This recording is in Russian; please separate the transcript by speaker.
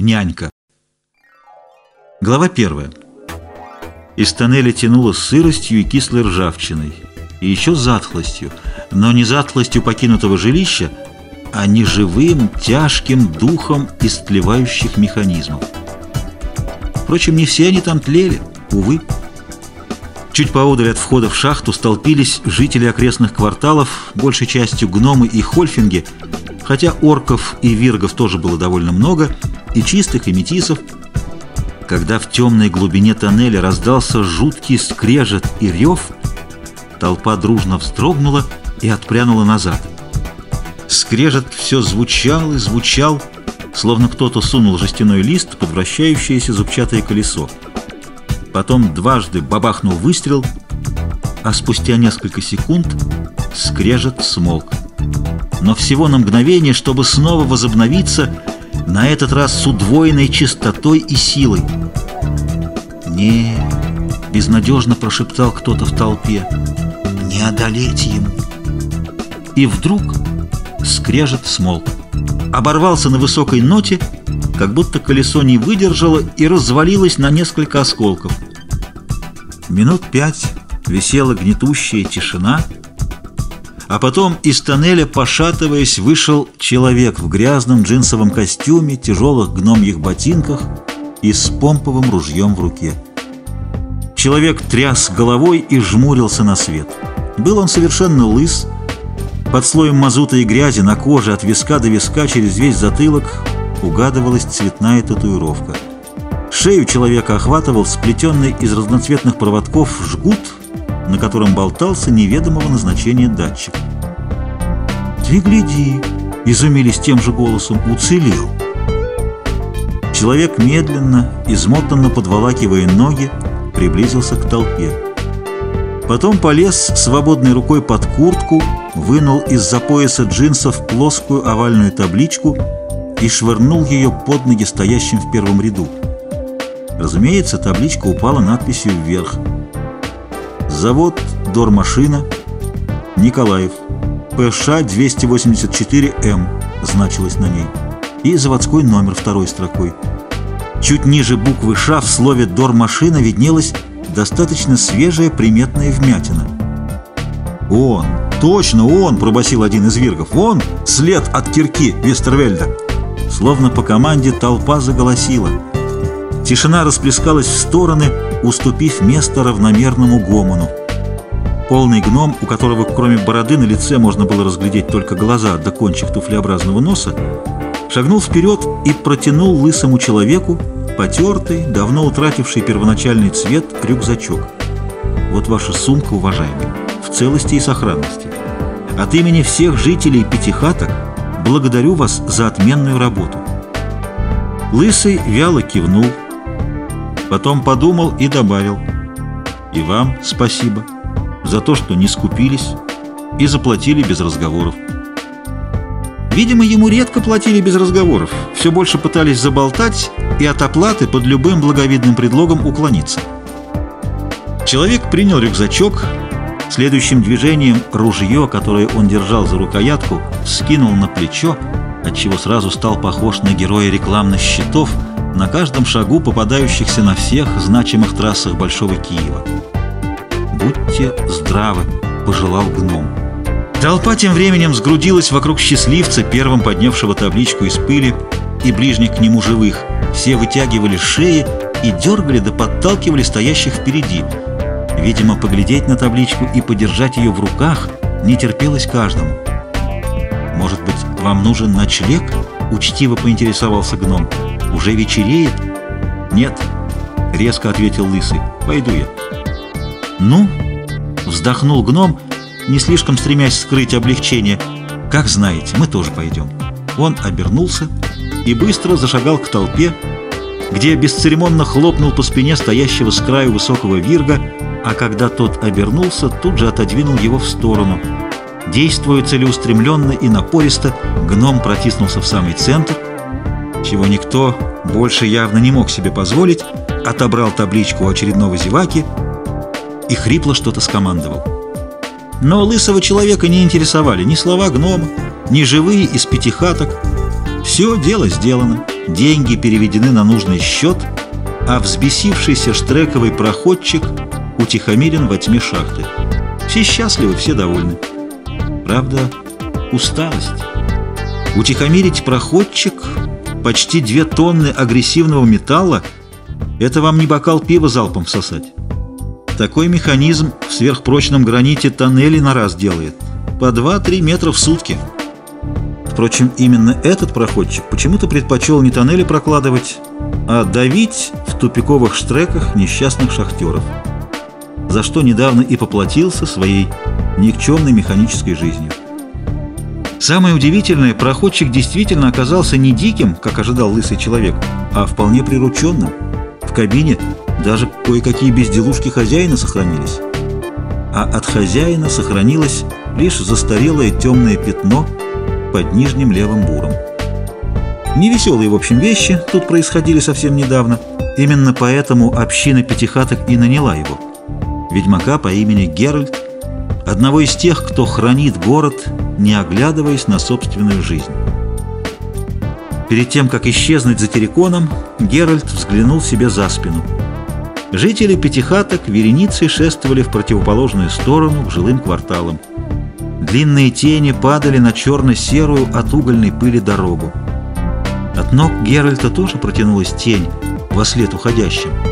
Speaker 1: Нянька. Глава первая. Из тоннеля тянуло сыростью и кислой ржавчиной, и еще затхлостью, но не затхлостью покинутого жилища, а неживым, тяжким духом истлевающих механизмов. Впрочем, не все они там тлели, увы. Чуть поодаль от входа в шахту столпились жители окрестных кварталов, большей частью гномы и хольфинги, хотя орков и виргов тоже было довольно много, и чистых, и метисов. Когда в темной глубине тоннеля раздался жуткий скрежет и рев, толпа дружно вздрогнула и отпрянула назад. Скрежет все звучал и звучал, словно кто-то сунул жестяной лист под вращающееся зубчатое колесо. Потом дважды бабахнул выстрел, а спустя несколько секунд скрежет смолк. Но всего на мгновение, чтобы снова возобновиться, на этот раз с удвоенной чистотой и силой. «Не!» — безнадежно прошептал кто-то в толпе. «Не одолеть ему!» И вдруг скрежет смолк. Оборвался на высокой ноте, как будто колесо не выдержало и развалилось на несколько осколков. Минут пять висела гнетущая тишина, а потом из тоннеля, пошатываясь, вышел человек в грязном джинсовом костюме, тяжелых гномьих ботинках и с помповым ружьем в руке. Человек тряс головой и жмурился на свет. Был он совершенно лыс, под слоем мазута и грязи на коже от виска до виска через весь затылок угадывалась цветная татуировка. Шею человека охватывал сплетенный из разноцветных проводков жгут, на котором болтался неведомого назначения датчик. «Ты гляди!» — изумились тем же голосом. «Уцелел!» Человек медленно, измотанно подволакивая ноги, приблизился к толпе. Потом полез свободной рукой под куртку, вынул из-за пояса джинсов плоскую овальную табличку и швырнул ее под ноги стоящим в первом ряду. Разумеется, табличка упала надписью вверх. Завод «Дормашина», Николаев, ПШ-284М значилось на ней, и заводской номер второй строкой. Чуть ниже буквы «Ш» в слове «Дормашина» виднелась достаточно свежая приметная вмятина. «Он! Точно он!» – пробасил один из виргов. «Он! След от кирки Вестервельда!» Словно по команде толпа заголосила – Тишина расплескалась в стороны, уступив место равномерному гомону. Полный гном, у которого кроме бороды на лице можно было разглядеть только глаза до кончик туфлеобразного носа, шагнул вперед и протянул лысому человеку потертый, давно утративший первоначальный цвет рюкзачок. Вот ваша сумка, уважаемый, в целости и сохранности. От имени всех жителей Пятихаток благодарю вас за отменную работу. Лысый вяло кивнул, Потом подумал и добавил. И вам спасибо за то, что не скупились и заплатили без разговоров. Видимо, ему редко платили без разговоров, все больше пытались заболтать и от оплаты под любым благовидным предлогом уклониться. Человек принял рюкзачок, следующим движением ружье, которое он держал за рукоятку, скинул на плечо, отчего сразу стал похож на героя рекламных щитов – на каждом шагу попадающихся на всех значимых трассах Большого Киева. «Будьте здравы», — пожелал гном. Толпа тем временем сгрудилась вокруг счастливца, первым поднявшего табличку из пыли, и ближних к нему живых. Все вытягивали шеи и дергали да подталкивали стоящих впереди. Видимо, поглядеть на табличку и подержать ее в руках не терпелось каждому. «Может быть, вам нужен ночлег?» — учтиво поинтересовался гном. Уже вечереет?» «Нет», — резко ответил Лысый. «Пойду я». «Ну?» — вздохнул гном, не слишком стремясь скрыть облегчение. «Как знаете, мы тоже пойдем». Он обернулся и быстро зашагал к толпе, где бесцеремонно хлопнул по спине стоящего с краю высокого вирга, а когда тот обернулся, тут же отодвинул его в сторону. Действуя целеустремленно и напористо, гном протиснулся в самый центр — чего никто больше явно не мог себе позволить, отобрал табличку у очередного зеваки и хрипло что-то скомандовал. Но лысого человека не интересовали ни слова гнома, ни живые из пятихаток. Все дело сделано. деньги переведены на нужный счет, а взбесившийся штрековый проходчик утихомирен во тьме шахты. Все счастливы, все довольны. Правда, усталость. Утихомирить проходчик почти две тонны агрессивного металла – это вам не бокал пива залпом всосать. Такой механизм в сверхпрочном граните тоннели на раз делает. По 2-3 метра в сутки. Впрочем, именно этот проходчик почему-то предпочел не тоннели прокладывать, а давить в тупиковых штреках несчастных шахтеров, за что недавно и поплатился своей никчемной механической жизнью. Самое удивительное, проходчик действительно оказался не диким, как ожидал лысый человек, а вполне прирученным. В кабине даже кое-какие безделушки хозяина сохранились. А от хозяина сохранилось лишь застарелое темное пятно под нижним левым буром. Невеселые, в общем, вещи тут происходили совсем недавно. Именно поэтому община пятихаток и наняла его. Ведьмака по имени Геральт одного из тех, кто хранит город, не оглядываясь на собственную жизнь. Перед тем, как исчезнуть за терриконом, Геральт взглянул себе за спину. Жители Пятихаток вереницей шествовали в противоположную сторону к жилым кварталам. Длинные тени падали на черно-серую от угольной пыли дорогу. От ног Геральта тоже протянулась тень во след уходящим.